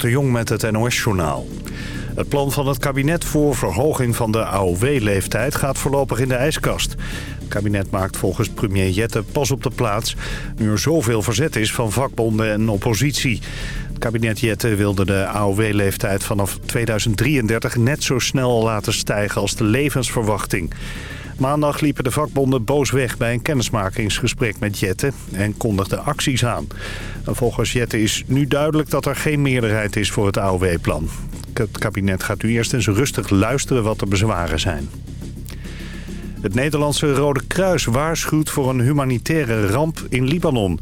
de Jong met het NOS-journaal. Het plan van het kabinet voor verhoging van de AOW-leeftijd gaat voorlopig in de ijskast. Het kabinet maakt volgens premier Jette pas op de plaats... nu er zoveel verzet is van vakbonden en oppositie. Het kabinet Jette wilde de AOW-leeftijd vanaf 2033 net zo snel laten stijgen als de levensverwachting. Maandag liepen de vakbonden boos weg bij een kennismakingsgesprek met Jette en kondigden acties aan. volgens Jette is nu duidelijk dat er geen meerderheid is voor het AOW-plan. Het kabinet gaat nu eerst eens rustig luisteren wat de bezwaren zijn. Het Nederlandse Rode Kruis waarschuwt voor een humanitaire ramp in Libanon.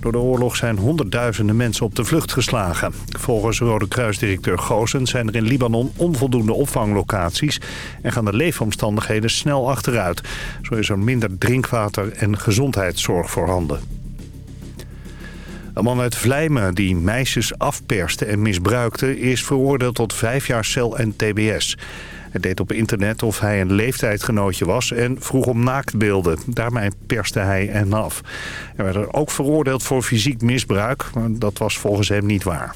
Door de oorlog zijn honderdduizenden mensen op de vlucht geslagen. Volgens Rode Kruisdirecteur Goossens zijn er in Libanon onvoldoende opvanglocaties... en gaan de leefomstandigheden snel achteruit. Zo is er minder drinkwater en gezondheidszorg voorhanden. Een man uit Vlijmen die meisjes afperste en misbruikte... is veroordeeld tot vijf jaar cel en tbs. Hij deed op internet of hij een leeftijdgenootje was en vroeg om naaktbeelden. Daarmee perste hij hen af. Hij werd er ook veroordeeld voor fysiek misbruik, maar dat was volgens hem niet waar.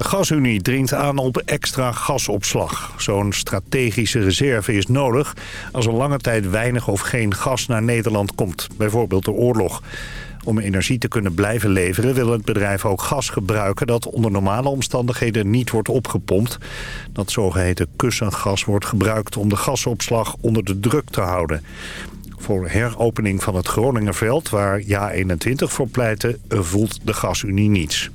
De gasunie dringt aan op extra gasopslag. Zo'n strategische reserve is nodig als er lange tijd weinig of geen gas naar Nederland komt. Bijvoorbeeld de oorlog. Om energie te kunnen blijven leveren wil het bedrijf ook gas gebruiken... dat onder normale omstandigheden niet wordt opgepompt. Dat zogeheten kussengas wordt gebruikt om de gasopslag onder de druk te houden. Voor heropening van het Groningerveld, waar JA21 voor pleitte, voelt de gasunie niets.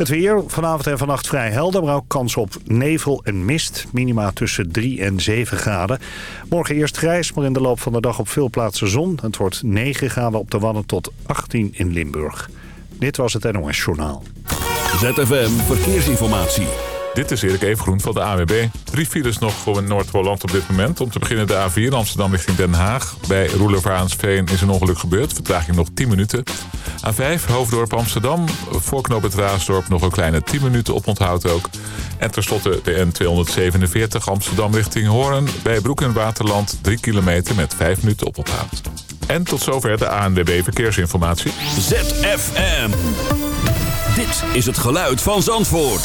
Het weer, vanavond en vannacht vrij helder, maar ook kans op nevel en mist. Minima tussen 3 en 7 graden. Morgen eerst grijs, maar in de loop van de dag op veel plaatsen zon. Het wordt 9 graden op de Wadden tot 18 in Limburg. Dit was het NOS Journaal. ZFM Verkeersinformatie. Dit is Erik Evengroen van de AWB. Drie files nog voor Noord-Holland op dit moment. Om te beginnen de A4 Amsterdam richting Den Haag. Bij Roelofaraansveen is een ongeluk gebeurd. Vertraging nog 10 minuten. A5 Hoofddorp Amsterdam. Voor knoop het Raasdorp nog een kleine 10 minuten op onthoud ook. En tenslotte de N247 Amsterdam richting Hoorn. Bij Broek en Waterland 3 kilometer met 5 minuten op onthoud. En tot zover de ANWB Verkeersinformatie. ZFM. Dit is het geluid van Zandvoort.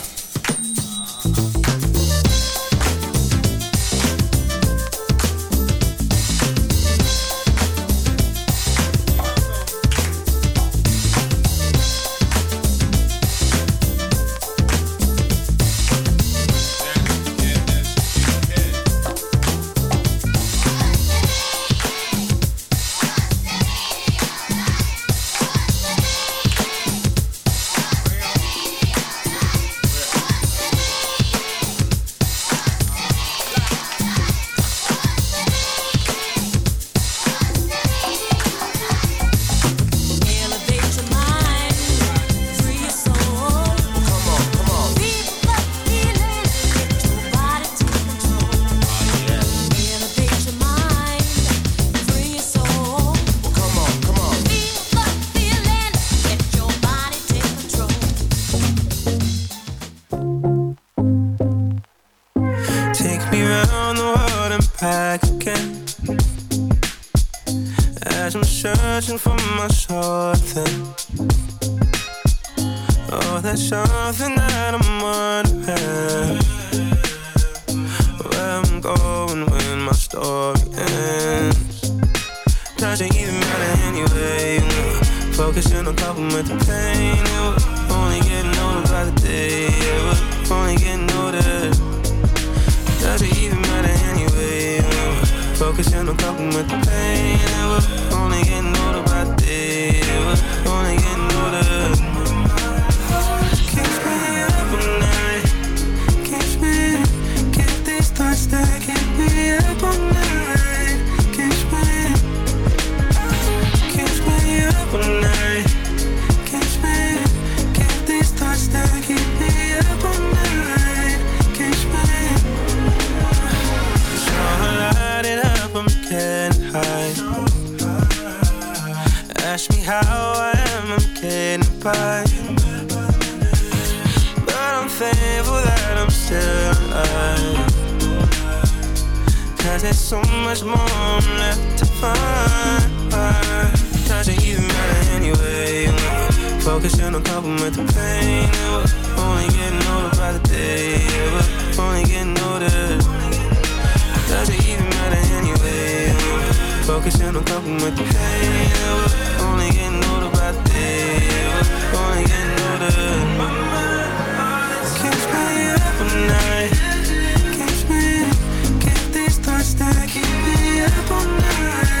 room left to find. Not you even matter anyway. Focusing on coping with the pain. Yeah, only getting older by the day. Yeah, only getting older. Does it even matter anyway? Focusing on coping with the pain. Yeah, only getting older by the day. Yeah, only getting older. up all night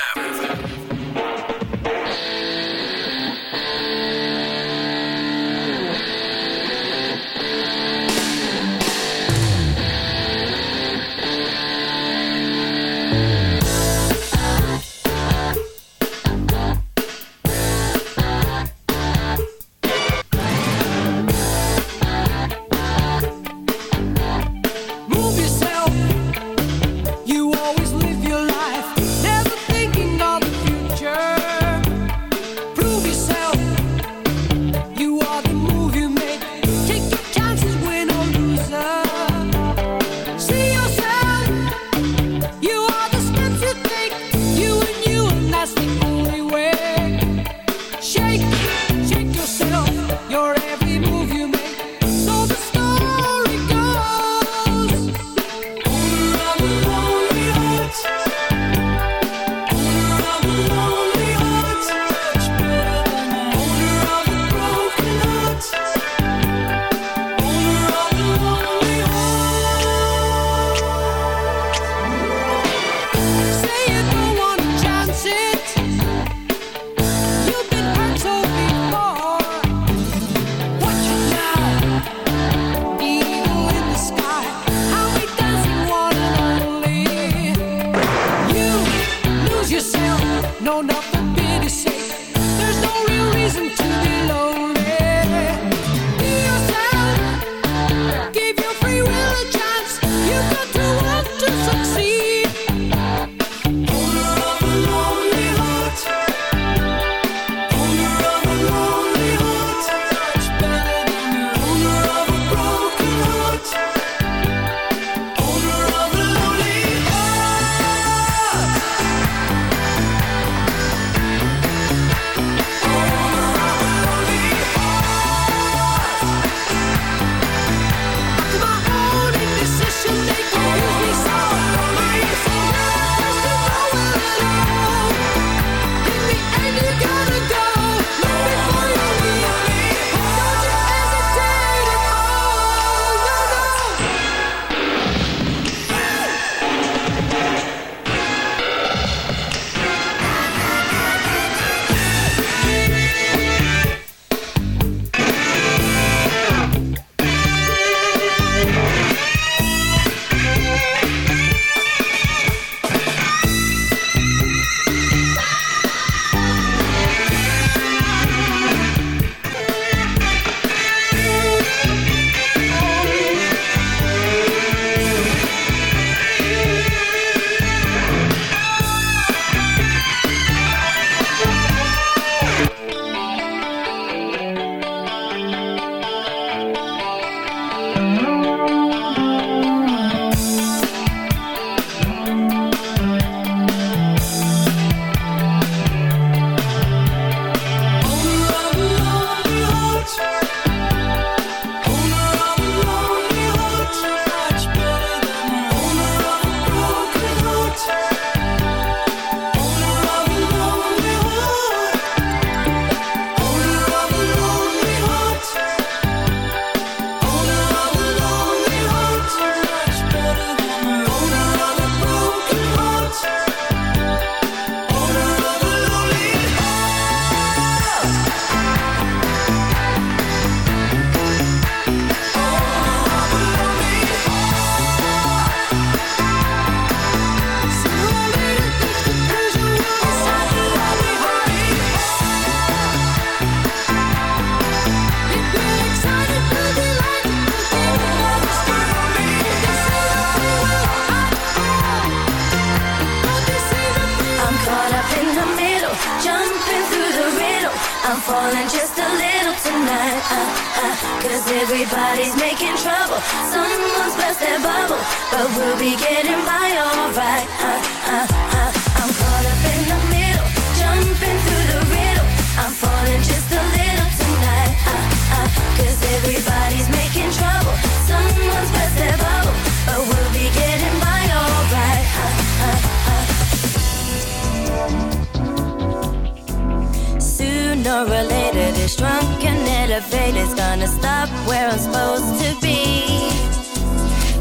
Sooner or later, this drunken elevator's gonna stop where I'm supposed to be.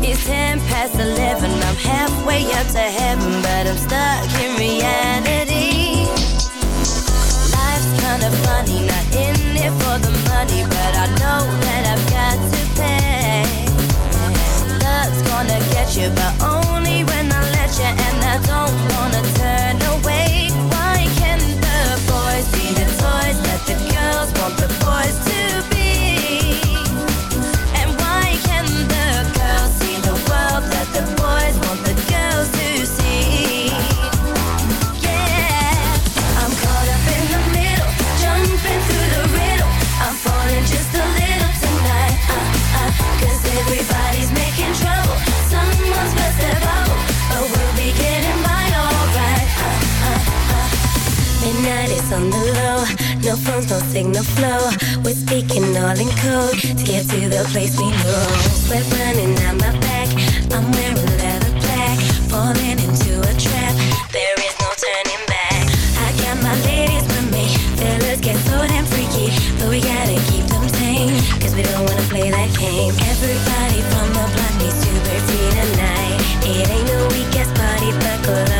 It's ten past eleven, I'm halfway up to heaven, but I'm stuck in reality. Life's kinda funny, not in it for the money, but I know that I've got to pay. Love's gonna get you, but only when I let you, and I don't wanna turn no phones, no signal flow. We're speaking all in code to get to the place we know. Sweat running down my back, I'm wearing leather black, falling into a trap. There is no turning back. I got my ladies with me, fellas get so damn freaky, but we gotta keep them tame, cause we don't wanna play that game. Everybody from the block needs to be free tonight. It ain't no weekend party, buckle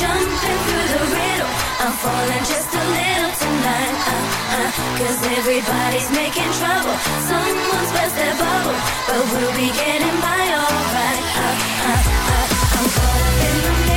jumping through the riddle. I'm falling just a little tonight. Uh, uh, Cause everybody's making trouble. Someone's burst their bubble, but we'll be getting by alright. Uh, uh, uh. I'm caught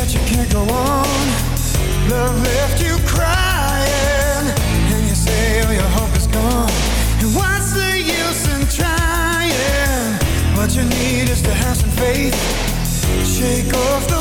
that you can't go on. Love left you crying, and you say all your hope is gone. And what's the use in trying? What you need is to have some faith. Shake off the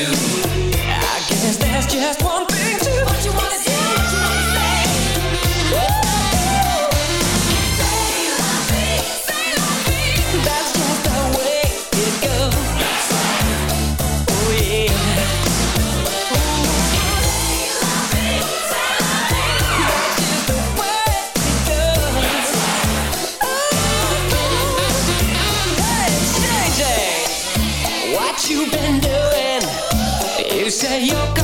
I guess there's just one thing say your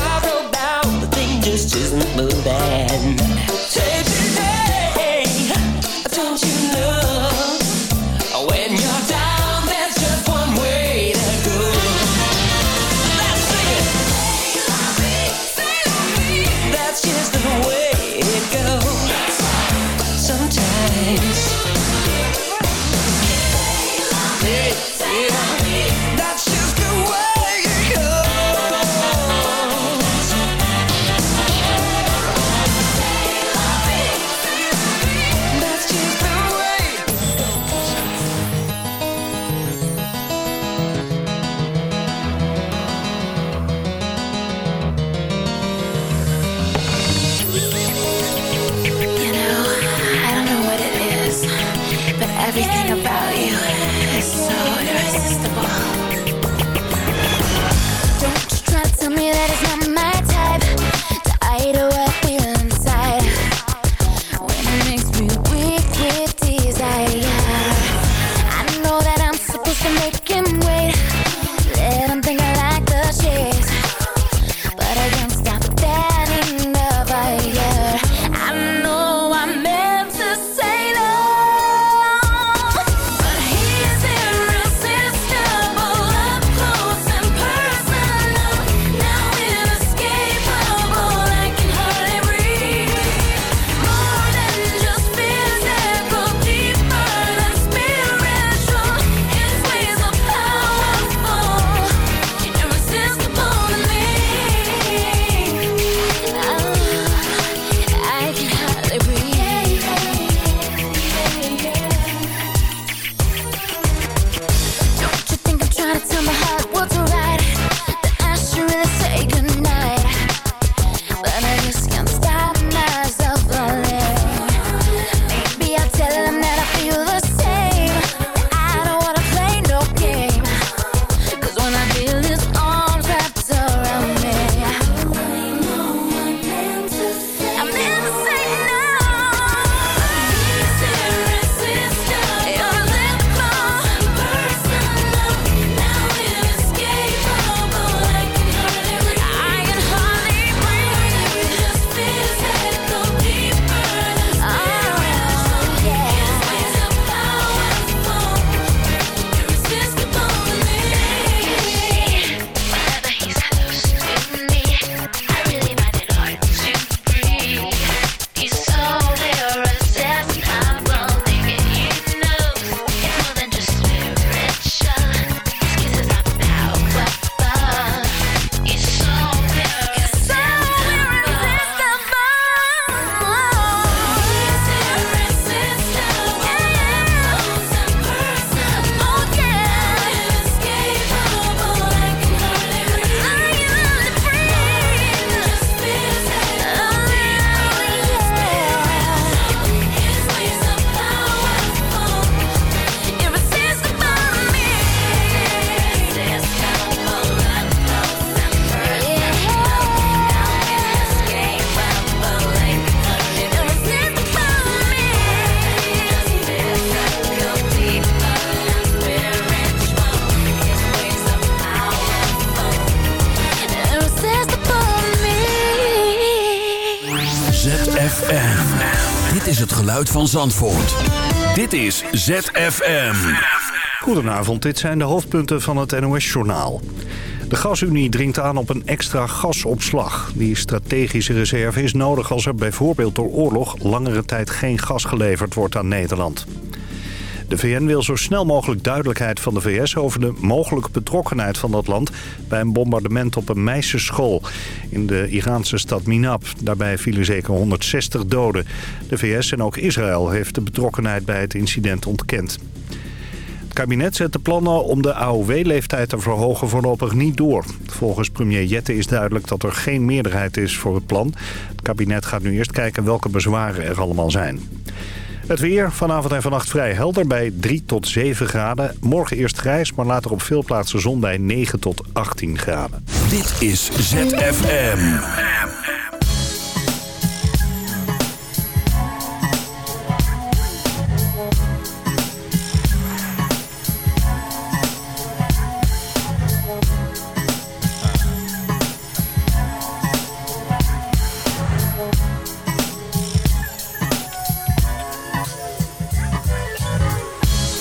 van Zandvoort. Dit is ZFM. Goedenavond, dit zijn de hoofdpunten van het NOS-journaal. De gasunie dringt aan op een extra gasopslag. Die strategische reserve is nodig als er bijvoorbeeld door oorlog... langere tijd geen gas geleverd wordt aan Nederland. De VN wil zo snel mogelijk duidelijkheid van de VS over de mogelijke betrokkenheid van dat land bij een bombardement op een meisjesschool in de Iraanse stad Minab. Daarbij vielen zeker 160 doden. De VS en ook Israël heeft de betrokkenheid bij het incident ontkend. Het kabinet zet de plannen om de AOW-leeftijd te verhogen voorlopig niet door. Volgens premier Jette is duidelijk dat er geen meerderheid is voor het plan. Het kabinet gaat nu eerst kijken welke bezwaren er allemaal zijn. Het weer vanavond en vannacht vrij helder bij 3 tot 7 graden. Morgen eerst grijs, maar later op veel plaatsen zon bij 9 tot 18 graden. Dit is ZFM.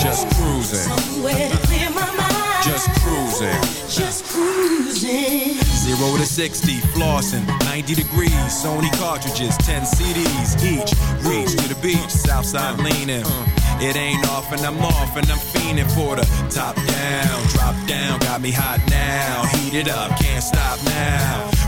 Just cruising. Somewhere to clear my mind. Just cruising. Just cruising. Zero to 60, flossing, 90 degrees. Sony cartridges, 10 CDs each. Reach to the beach, Southside leaning. Mm. It ain't off and I'm off and I'm fiending for the top down, drop down. Got me hot now, heat it up, can't stop now.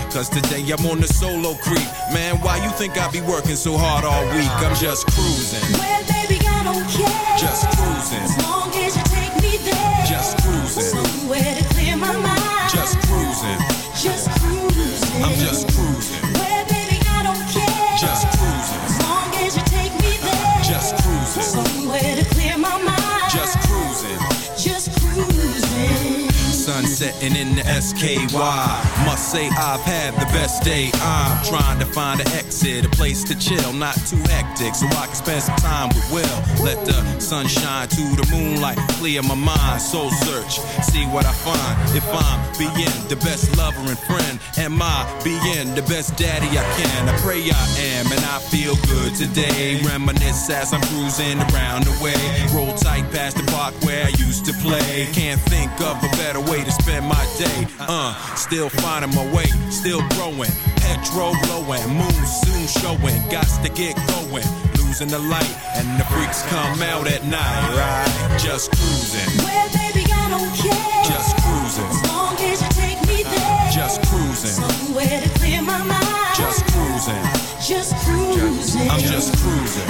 Cause today I'm on the solo creep. Man, why you think I be working so hard all week? I'm just cruising, Well, baby, I don't care. just cruising, As long as you Setting in the SKY. Must say I've had the best day. I'm trying to find an exit, place to chill, not too hectic, so I can spend some time with Will. Let the sunshine to the moonlight clear my mind. Soul search, see what I find. If I'm being the best lover and friend, am I being the best daddy I can? I pray I am, and I feel good today. Reminisce as I'm cruising around the way. Roll tight past the park where I used to play. Can't think of a better way to spend my day. Uh, still finding my way, still growing. Petrol blowing, moon soon showing. Gots to get going. Losing the light, and the freaks come out at night, right? Just cruising, Well, baby, I don't care. just cruising, As long as you take me there. just cruising, Somewhere to clear my mind. just cruising. Just cruising. I'm just cruising,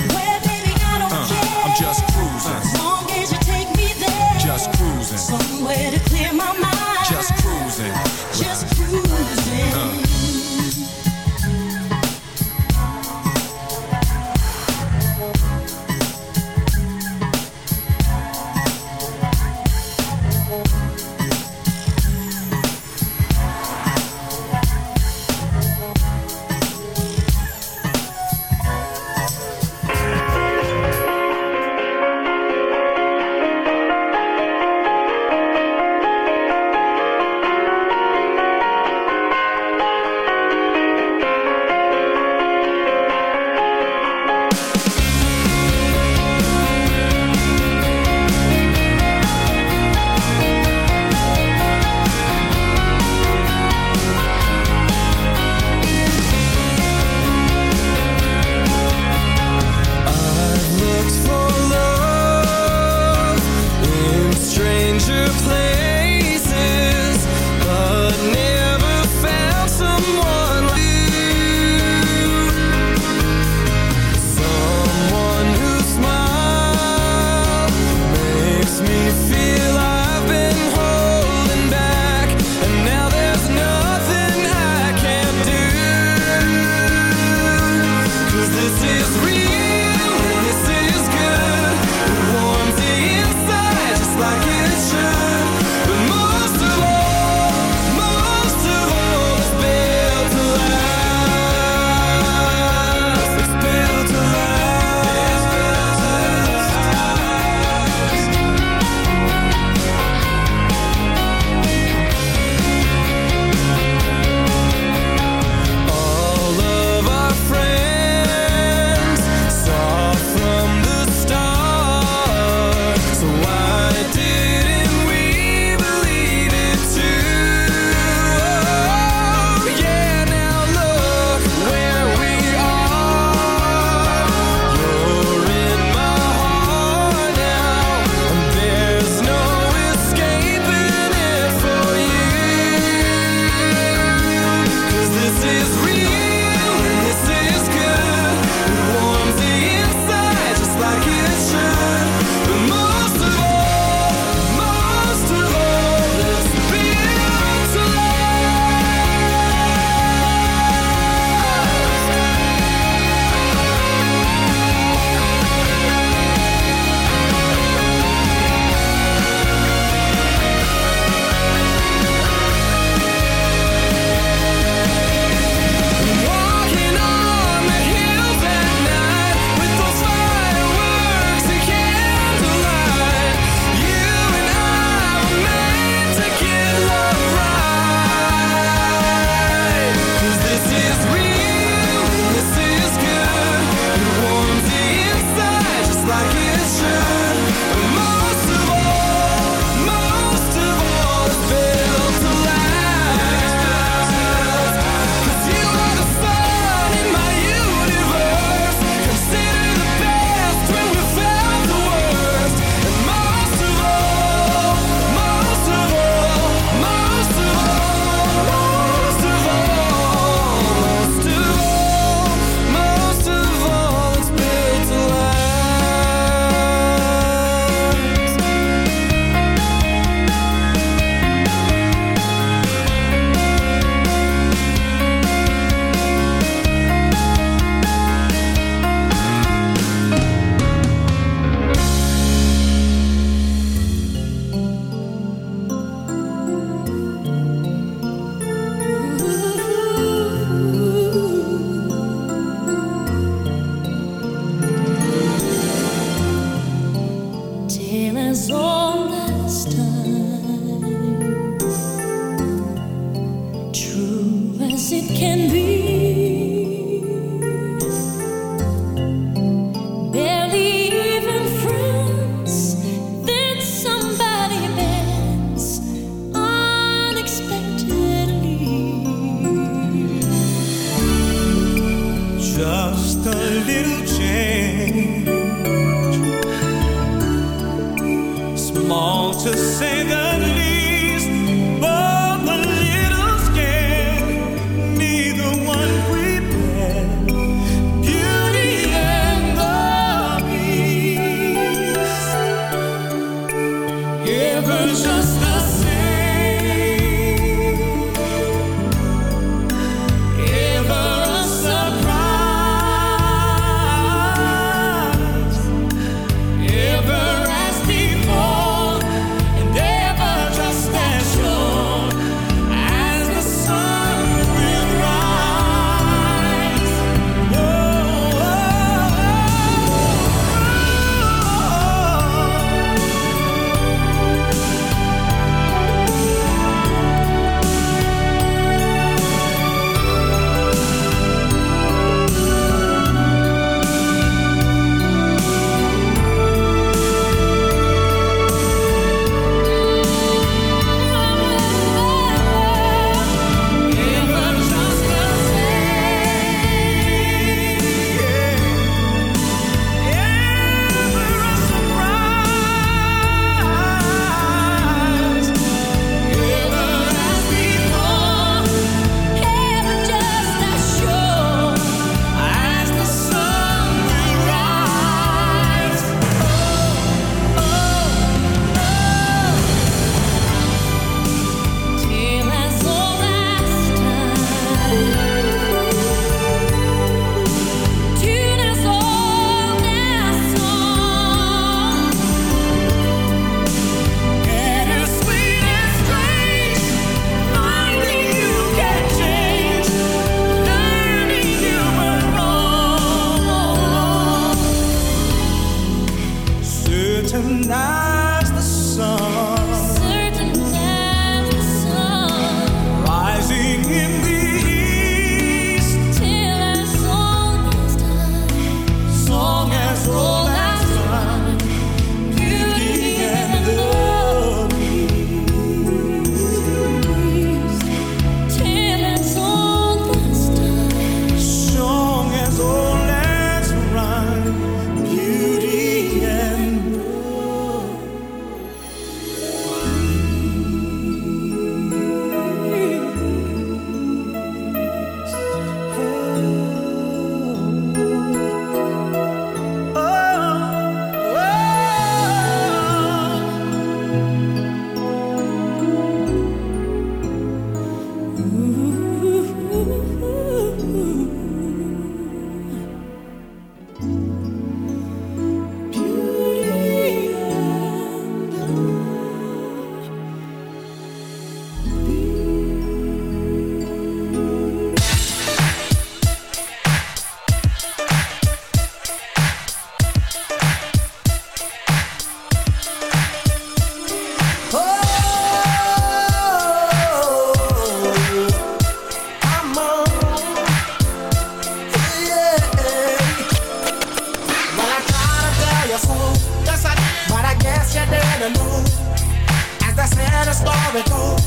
story goes.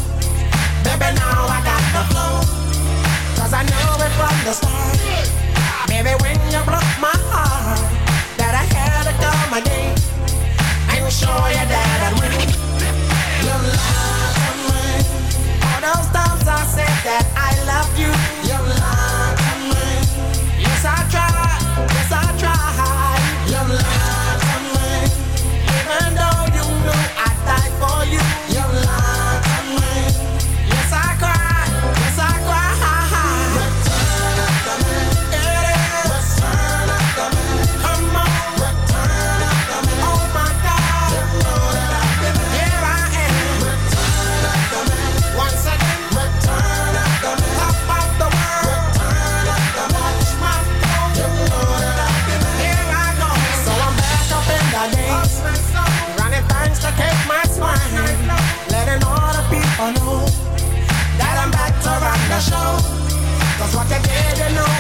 Baby, now I got the flow. Cause I know it from the start. Maybe when you broke my heart, that I had to come again. I'm sure you that I win. Your love for me. All those times I said that I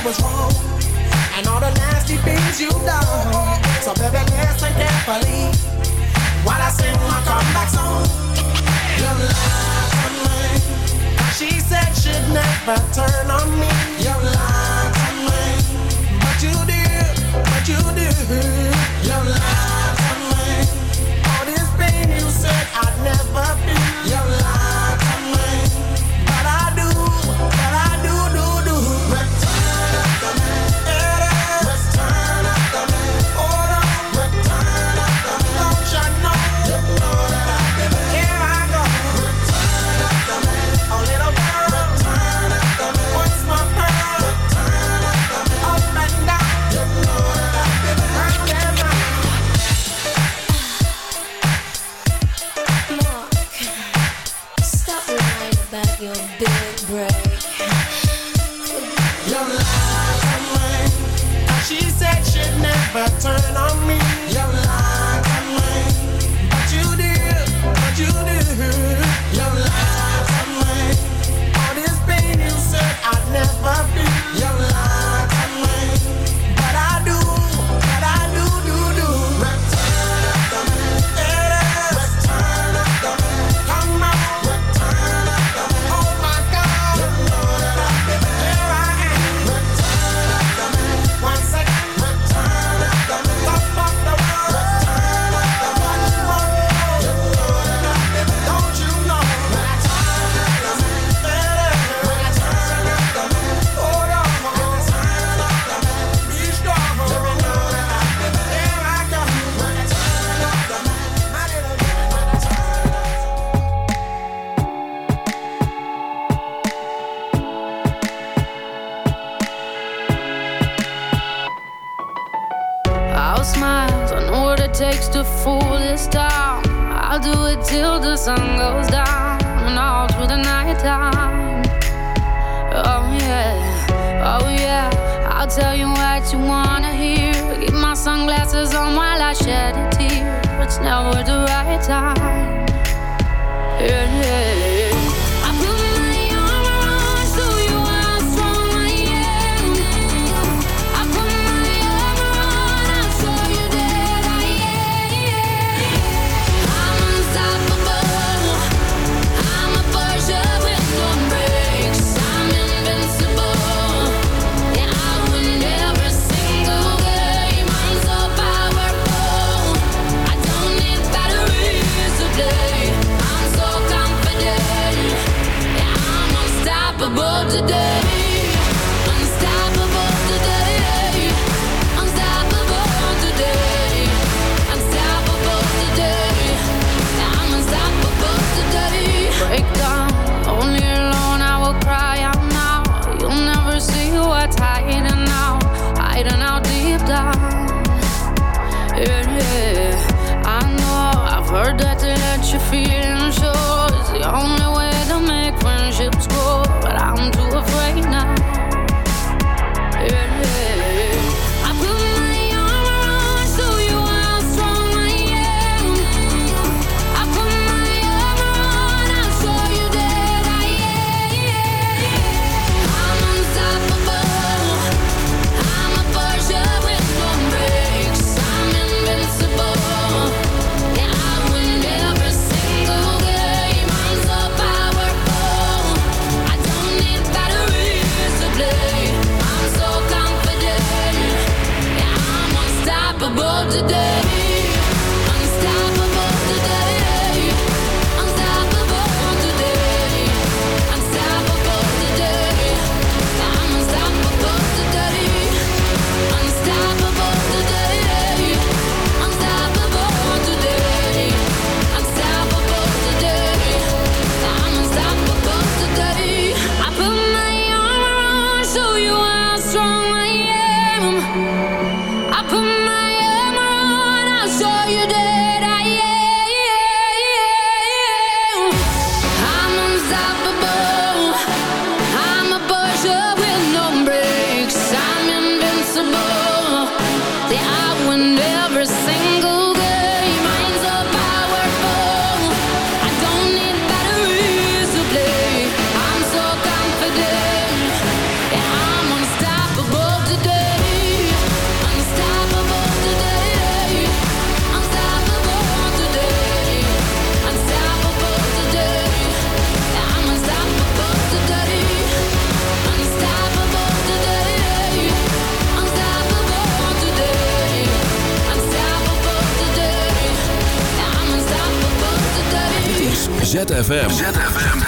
was wrong and all the nasty things you've done. So baby, listen carefully while I sing my comeback song. You lied to me. She said she'd never turn on me. You lied to me, but you do, but you do. You lied to me. All this pain you said I'd never feel.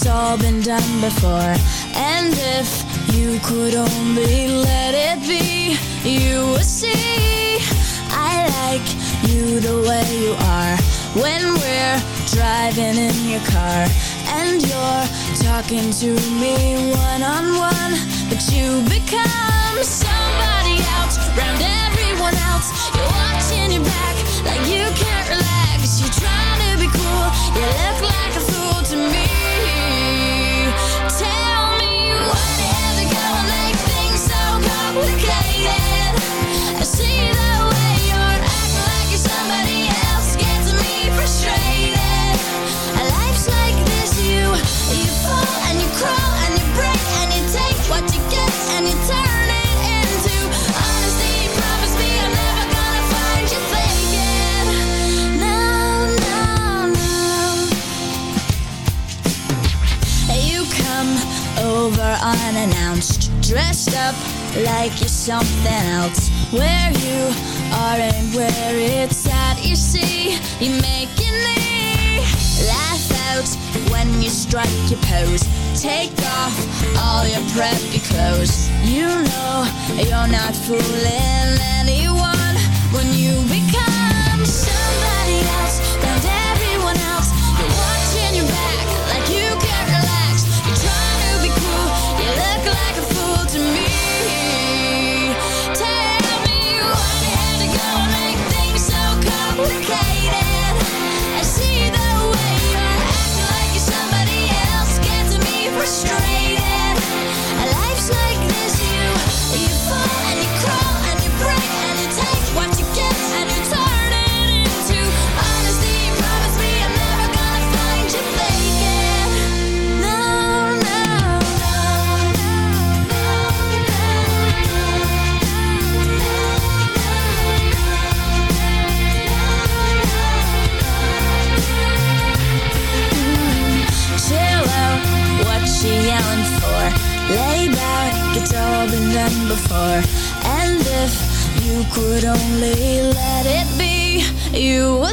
it's all been done before. And if you could only let it be You would see. I like you the way you are When we're driving in your car. And you're talking to me one-on-one -on -one, But you become somebody else Around everyone else. You're watching your back Like you can't relax. You're trying to be cool. You look like a You were